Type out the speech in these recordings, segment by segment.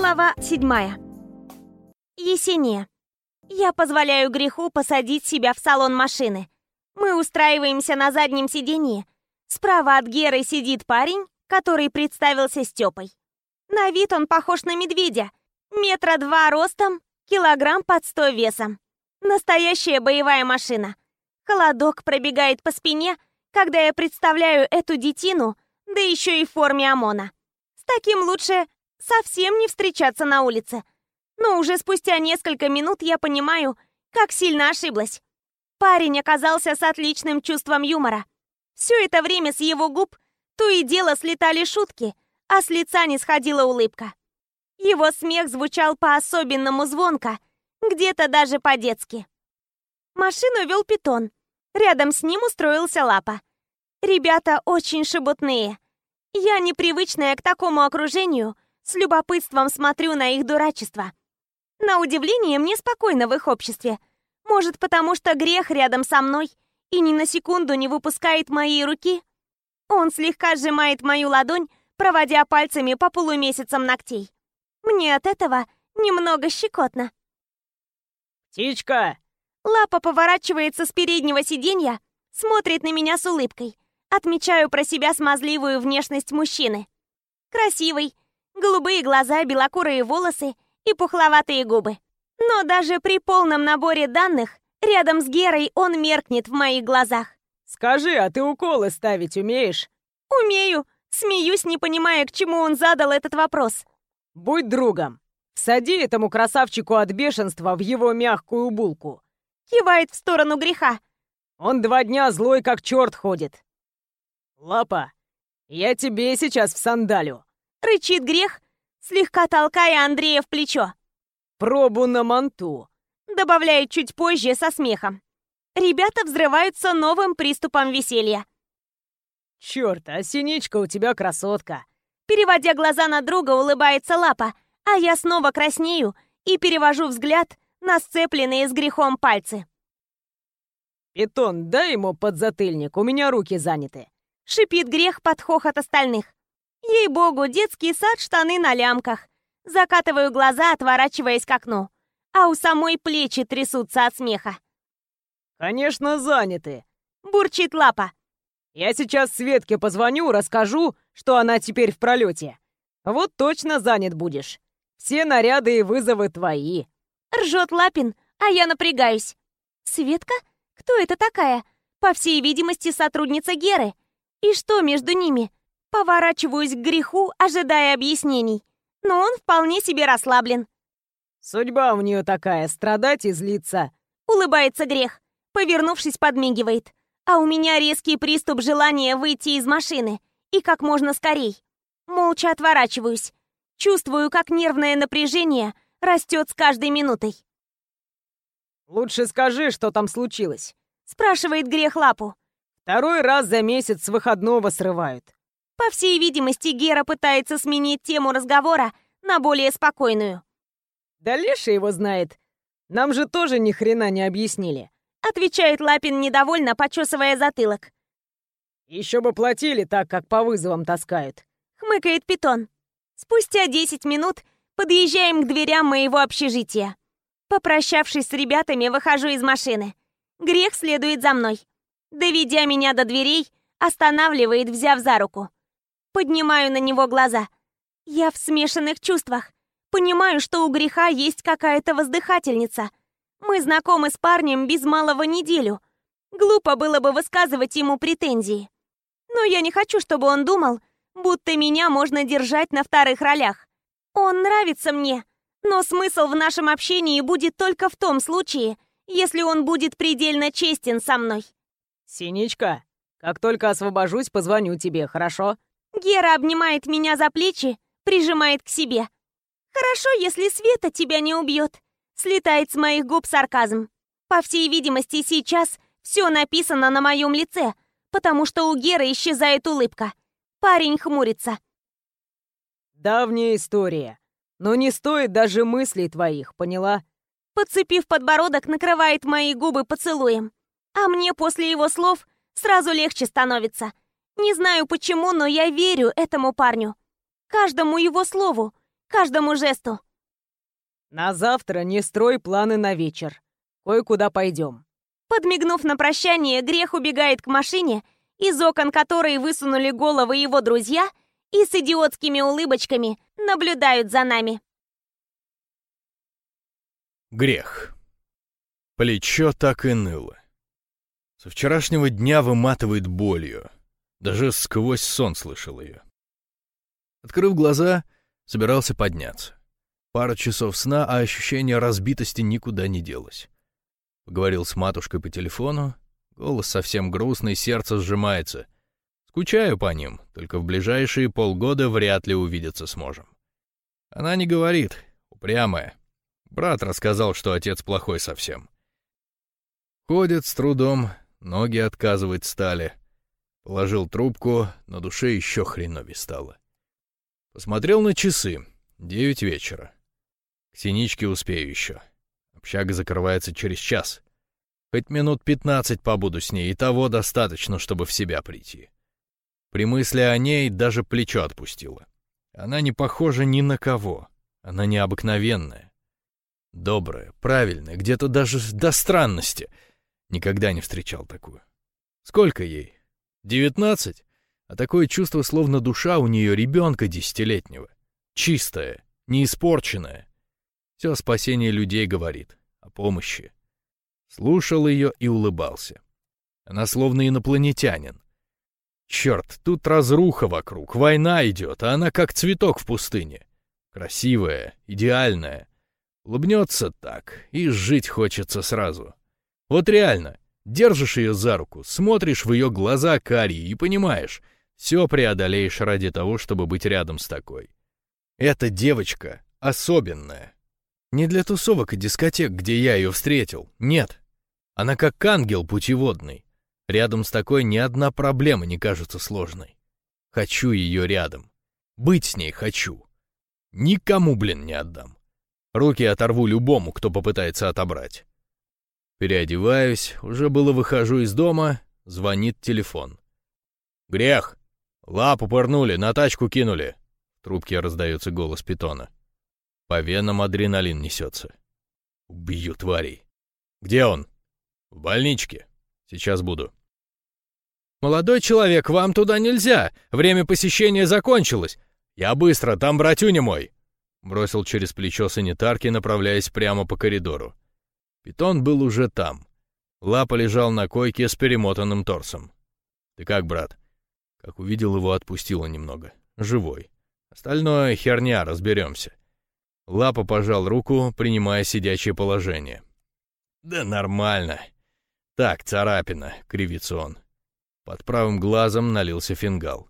Глава седьмая. Есения. Я позволяю греху посадить себя в салон машины. Мы устраиваемся на заднем сиденье. Справа от Геры сидит парень, который представился Степой. На вид он похож на медведя. Метра два ростом, килограмм под сто весом. Настоящая боевая машина. Холодок пробегает по спине, когда я представляю эту детину, да еще и в форме ОМОНа. С таким лучше совсем не встречаться на улице. Но уже спустя несколько минут я понимаю, как сильно ошиблась. Парень оказался с отличным чувством юмора. Все это время с его губ то и дело слетали шутки, а с лица не сходила улыбка. Его смех звучал по-особенному звонко, где-то даже по-детски. Машину вел питон. Рядом с ним устроился лапа. Ребята очень шебутные. Я, непривычная к такому окружению, с любопытством смотрю на их дурачество. На удивление, мне спокойно в их обществе. Может, потому что грех рядом со мной и ни на секунду не выпускает моей руки? Он слегка сжимает мою ладонь, проводя пальцами по полумесяцам ногтей. Мне от этого немного щекотно. «Птичка!» Лапа поворачивается с переднего сиденья, смотрит на меня с улыбкой. Отмечаю про себя смазливую внешность мужчины. Красивый, голубые глаза, белокурые волосы и пухловатые губы. Но даже при полном наборе данных рядом с Герой он меркнет в моих глазах. «Скажи, а ты уколы ставить умеешь?» «Умею!» Смеюсь, не понимая, к чему он задал этот вопрос. «Будь другом. Сади этому красавчику от бешенства в его мягкую булку». Кивает в сторону греха. «Он два дня злой, как черт ходит». «Лапа, я тебе сейчас в сандалю». Рычит грех, слегка толкая Андрея в плечо. «Пробу на манту», добавляет чуть позже со смехом. Ребята взрываются новым приступом веселья. «Черт, а синичка у тебя красотка!» Переводя глаза на друга, улыбается Лапа, а я снова краснею и перевожу взгляд на сцепленные с грехом пальцы. «Питон, дай ему подзатыльник, у меня руки заняты!» Шипит грех под хохот остальных. Ей-богу, детский сад, штаны на лямках. Закатываю глаза, отворачиваясь к окну. А у самой плечи трясутся от смеха. «Конечно, заняты!» Бурчит лапа. «Я сейчас Светке позвоню, расскажу, что она теперь в пролете. Вот точно занят будешь. Все наряды и вызовы твои». Ржет Лапин, а я напрягаюсь. Светка? Кто это такая? По всей видимости, сотрудница Геры. И что между ними? Поворачиваюсь к греху, ожидая объяснений. Но он вполне себе расслаблен. «Судьба у нее такая, страдать и злиться». Улыбается грех. Повернувшись, подмигивает. А у меня резкий приступ желания выйти из машины. И как можно скорей. Молча отворачиваюсь. Чувствую, как нервное напряжение растет с каждой минутой. «Лучше скажи, что там случилось», — спрашивает грех лапу. «Второй раз за месяц с выходного срывают». По всей видимости, Гера пытается сменить тему разговора на более спокойную. «Да Леша его знает. Нам же тоже ни хрена не объяснили. Отвечает Лапин недовольно, почесывая затылок. Еще бы платили так, как по вызовам таскают. Хмыкает Питон. Спустя 10 минут подъезжаем к дверям моего общежития. Попрощавшись с ребятами, выхожу из машины. Грех следует за мной. Доведя меня до дверей, останавливает, взяв за руку. Поднимаю на него глаза. Я в смешанных чувствах. Понимаю, что у греха есть какая-то воздыхательница. Мы знакомы с парнем без малого неделю. Глупо было бы высказывать ему претензии. Но я не хочу, чтобы он думал, будто меня можно держать на вторых ролях. Он нравится мне, но смысл в нашем общении будет только в том случае, если он будет предельно честен со мной. «Синичка, как только освобожусь, позвоню тебе, хорошо?» Гера обнимает меня за плечи, прижимает к себе. «Хорошо, если Света тебя не убьет». Слетает с моих губ сарказм. По всей видимости, сейчас все написано на моем лице, потому что у Геры исчезает улыбка. Парень хмурится. «Давняя история. Но не стоит даже мыслей твоих, поняла?» Подцепив подбородок, накрывает мои губы поцелуем. А мне после его слов сразу легче становится. Не знаю почему, но я верю этому парню. Каждому его слову. каждому жесту. «На завтра не строй планы на вечер. Кое-куда пойдем». Подмигнув на прощание, Грех убегает к машине, из окон которой высунули головы его друзья и с идиотскими улыбочками наблюдают за нами. Грех. Плечо так и ныло. Со вчерашнего дня выматывает болью. Даже сквозь сон слышал ее. Открыв глаза, собирался подняться. Пара часов сна, а ощущение разбитости никуда не делось. Поговорил с матушкой по телефону. Голос совсем грустный, сердце сжимается. Скучаю по ним, только в ближайшие полгода вряд ли увидеться сможем. Она не говорит, упрямая. Брат рассказал, что отец плохой совсем. Ходит с трудом, ноги отказывать стали. Положил трубку, на душе еще хреновей стало. Посмотрел на часы. Девять вечера. К синичке успею еще. Общага закрывается через час. Хоть минут пятнадцать побуду с ней, и того достаточно, чтобы в себя прийти. При мысли о ней даже плечо отпустило. Она не похожа ни на кого. Она необыкновенная. Добрая, правильная, где-то даже до странности — Никогда не встречал такую. Сколько ей? Девятнадцать? А такое чувство, словно душа у нее ребенка десятилетнего. Чистая, не испорченная. Все спасение людей говорит, о помощи. Слушал ее и улыбался. Она словно инопланетянин. Черт, тут разруха вокруг, война идет, а она как цветок в пустыне. Красивая, идеальная. Улыбнется так, и жить хочется сразу. Вот реально, держишь ее за руку, смотришь в ее глаза карие и понимаешь, все преодолеешь ради того, чтобы быть рядом с такой. Эта девочка особенная. Не для тусовок и дискотек, где я ее встретил, нет. Она как ангел путеводный. Рядом с такой ни одна проблема не кажется сложной. Хочу ее рядом. Быть с ней хочу. Никому, блин, не отдам. Руки оторву любому, кто попытается отобрать. Переодеваюсь, уже было выхожу из дома, звонит телефон. «Грех! Лапу пырнули, на тачку кинули!» В трубке раздается голос питона. По венам адреналин несется. Убью тварей. «Где он?» «В больничке. Сейчас буду». «Молодой человек, вам туда нельзя! Время посещения закончилось! Я быстро, там братюня мой!» Бросил через плечо санитарки, направляясь прямо по коридору. Питон был уже там. Лапа лежал на койке с перемотанным торсом. «Ты как, брат?» Как увидел его, отпустило немного. «Живой. Остальное херня, разберемся». Лапа пожал руку, принимая сидячее положение. «Да нормально. Так, царапина», — кривится он. Под правым глазом налился фингал.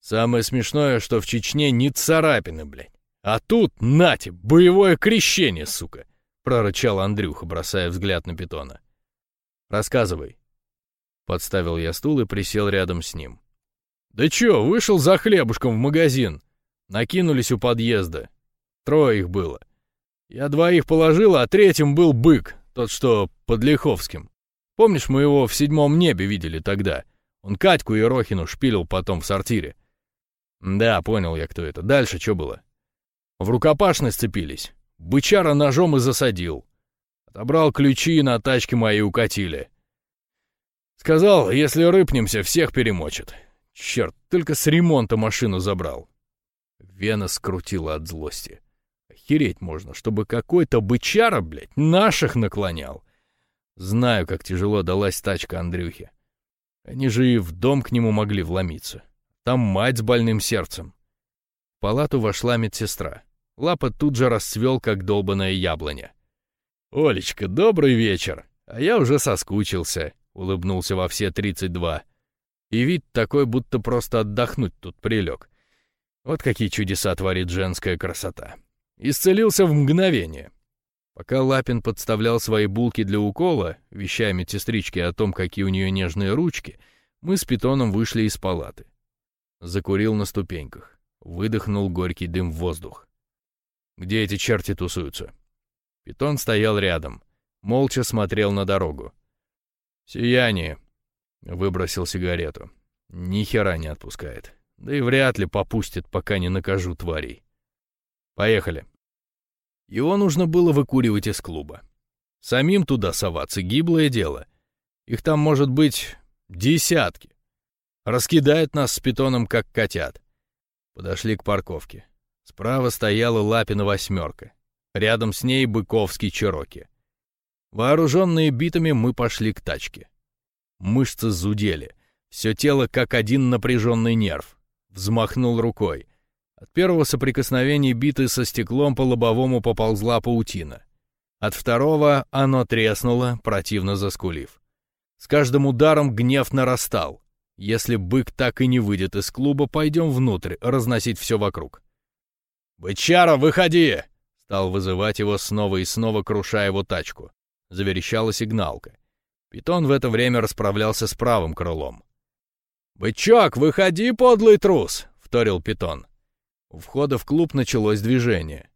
«Самое смешное, что в Чечне не царапины, блядь. А тут, нате, боевое крещение, сука прорычал Андрюха, бросая взгляд на питона. «Рассказывай». Подставил я стул и присел рядом с ним. «Да чё, вышел за хлебушком в магазин. Накинулись у подъезда. Трое их было. Я двоих положил, а третьим был бык, тот, что под Лиховским. Помнишь, мы его в седьмом небе видели тогда? Он Катьку и Рохину шпилил потом в сортире. Да, понял я, кто это. Дальше что было? В рукопашной сцепились. Бычара ножом и засадил. Отобрал ключи, на тачке мои укатили. Сказал, если рыпнемся, всех перемочит. Черт, только с ремонта машину забрал. Вена скрутила от злости. Охереть можно, чтобы какой-то бычара, блядь, наших наклонял. Знаю, как тяжело далась тачка Андрюхе. Они же и в дом к нему могли вломиться. Там мать с больным сердцем. В палату вошла медсестра. Лапа тут же расцвел, как долбаная яблоня. «Олечка, добрый вечер! А я уже соскучился», — улыбнулся во все тридцать два. И вид такой, будто просто отдохнуть тут прилег. Вот какие чудеса творит женская красота. Исцелился в мгновение. Пока Лапин подставлял свои булки для укола, вещая медсестричке о том, какие у нее нежные ручки, мы с питоном вышли из палаты. Закурил на ступеньках. Выдохнул горький дым в воздух где эти черти тусуются. Питон стоял рядом, молча смотрел на дорогу. «Сияние», — выбросил сигарету. «Ни хера не отпускает. Да и вряд ли попустит, пока не накажу тварей». Поехали. Его нужно было выкуривать из клуба. Самим туда соваться — гиблое дело. Их там может быть десятки. Раскидает нас с питоном, как котят. Подошли к парковке. Справа стояла Лапина восьмерка. Рядом с ней Быковский Чероки. Вооруженные битами мы пошли к тачке. Мышцы зудели. Все тело как один напряженный нерв. Взмахнул рукой. От первого соприкосновения биты со стеклом по лобовому поползла паутина. От второго оно треснуло, противно заскулив. С каждым ударом гнев нарастал. Если бык так и не выйдет из клуба, пойдем внутрь, разносить все вокруг. «Бычара, выходи!» Стал вызывать его снова и снова, крушая его тачку. Заверещала сигналка. Питон в это время расправлялся с правым крылом. «Бычок, выходи, подлый трус!» — вторил Питон. У входа в клуб началось движение.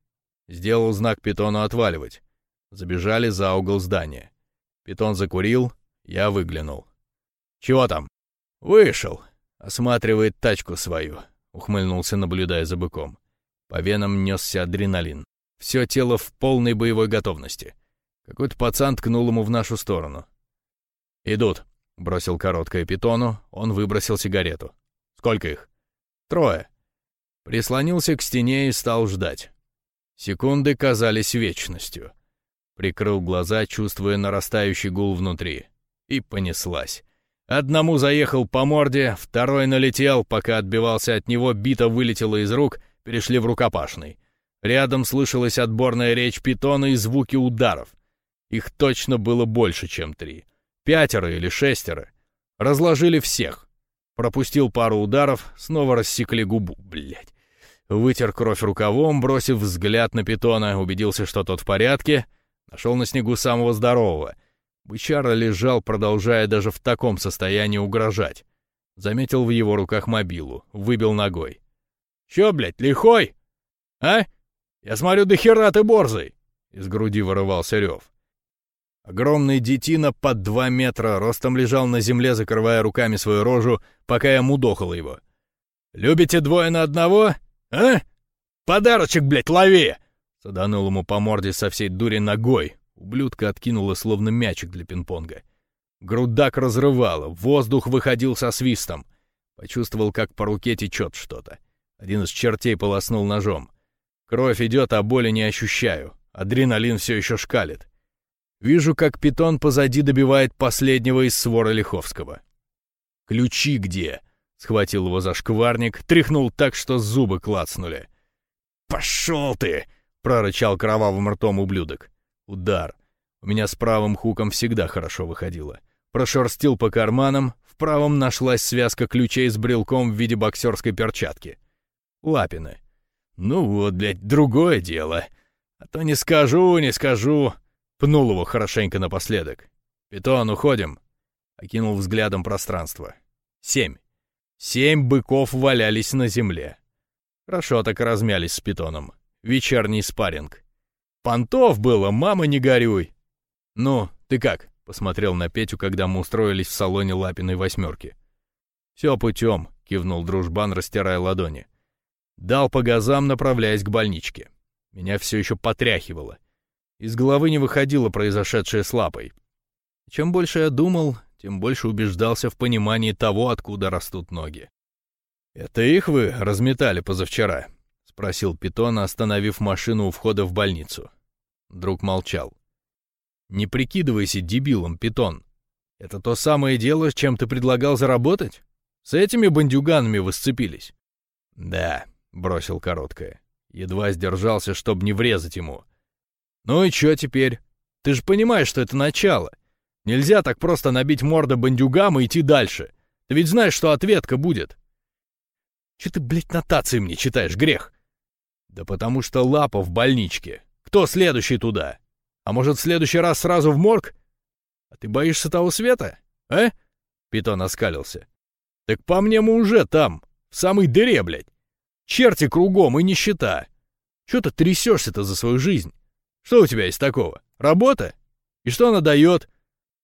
Сделал знак Питону отваливать. Забежали за угол здания. Питон закурил, я выглянул. «Чего там?» «Вышел», — осматривает тачку свою, — ухмыльнулся, наблюдая за быком. По венам несся адреналин. Все тело в полной боевой готовности. Какой-то пацан ткнул ему в нашу сторону. «Идут», — бросил короткое питону, он выбросил сигарету. «Сколько их?» «Трое». Прислонился к стене и стал ждать. Секунды казались вечностью. Прикрыл глаза, чувствуя нарастающий гул внутри. И понеслась. Одному заехал по морде, второй налетел, пока отбивался от него, бита вылетела из рук, перешли в рукопашный. Рядом слышалась отборная речь питона и звуки ударов. Их точно было больше, чем три. Пятеро или шестеро. Разложили всех. Пропустил пару ударов, снова рассекли губу. Блять. Вытер кровь рукавом, бросив взгляд на питона, убедился, что тот в порядке. Нашел на снегу самого здорового. Бычара лежал, продолжая даже в таком состоянии угрожать. Заметил в его руках мобилу, выбил ногой. «Чё, блядь, лихой? А? Я смотрю, до хера ты борзый!» Из груди вырывался рев. Огромный детина под два метра ростом лежал на земле, закрывая руками свою рожу, пока я мудохал его. «Любите двое на одного? А? Подарочек, блядь, лови!» Саданул ему по морде со всей дури ногой. Ублюдка откинула словно мячик для пинг-понга. Грудак разрывало, воздух выходил со свистом. Почувствовал, как по руке течет что-то. Один из чертей полоснул ножом. Кровь идет, а боли не ощущаю. Адреналин все еще шкалит. Вижу, как питон позади добивает последнего из свора Лиховского. «Ключи где?» — схватил его за шкварник, тряхнул так, что зубы клацнули. «Пошел ты!» — прорычал кровавым ртом ублюдок. Удар. У меня с правым хуком всегда хорошо выходило. Прошерстил по карманам, в правом нашлась связка ключей с брелком в виде боксерской перчатки. Лапины. Ну вот, блядь, другое дело. А то не скажу, не скажу. Пнул его хорошенько напоследок. «Питон, уходим!» Окинул взглядом пространство. Семь. Семь быков валялись на земле. Хорошо так размялись с питоном. Вечерний спарринг. Понтов было, мама, не горюй. Ну, ты как? Посмотрел на Петю, когда мы устроились в салоне Лапиной восьмерки. Все путем, кивнул дружбан, растирая ладони. Дал по газам, направляясь к больничке. Меня все еще потряхивало. Из головы не выходило произошедшее с лапой. Чем больше я думал, тем больше убеждался в понимании того, откуда растут ноги. «Это их вы разметали позавчера?» — спросил Питон, остановив машину у входа в больницу. Друг молчал. «Не прикидывайся дебилом, Питон. Это то самое дело, чем ты предлагал заработать? С этими бандюганами вы сцепились?» «Да», — бросил короткое. Едва сдержался, чтобы не врезать ему. «Ну и чё теперь? Ты же понимаешь, что это начало. Нельзя так просто набить морды бандюгам и идти дальше. Ты ведь знаешь, что ответка будет». «Чё ты, блядь, нотации мне читаешь, грех?» «Да потому что лапа в больничке. Кто следующий туда? А может, в следующий раз сразу в морг? А ты боишься того света, а?» Питон оскалился. «Так по мне мы уже там, в самой дыре, блядь. Черти кругом и нищета. Чё ты трясешься-то за свою жизнь? Что у тебя есть такого? Работа? И что она дает?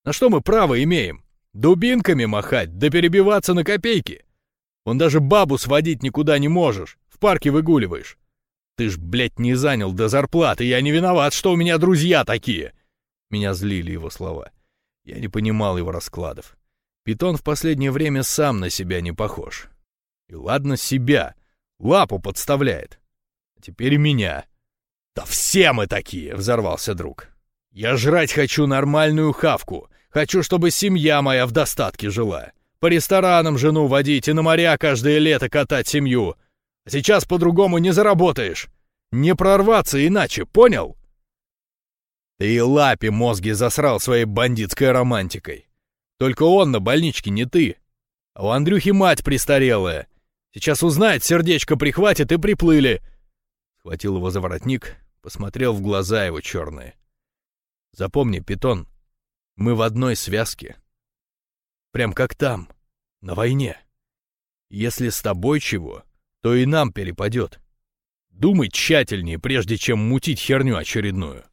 На что мы право имеем? Дубинками махать, да перебиваться на копейки. Он даже бабу сводить никуда не можешь, в парке выгуливаешь. Ты ж, блядь, не занял до зарплаты, я не виноват, что у меня друзья такие!» Меня злили его слова. Я не понимал его раскладов. Питон в последнее время сам на себя не похож. И ладно себя, лапу подставляет. А теперь меня. «Да все мы такие!» — взорвался друг. «Я жрать хочу нормальную хавку. Хочу, чтобы семья моя в достатке жила. По ресторанам жену водить и на моря каждое лето катать семью. А сейчас по-другому не заработаешь. Не прорваться иначе, понял?» Ты и лапе мозги засрал своей бандитской романтикой. Только он на больничке, не ты. А у Андрюхи мать престарелая. Сейчас узнает, сердечко прихватит и приплыли. Схватил его за воротник, посмотрел в глаза его черные. Запомни, Питон, мы в одной связке. Прям как там, на войне. Если с тобой чего, то и нам перепадет. Думай тщательнее, прежде чем мутить херню очередную.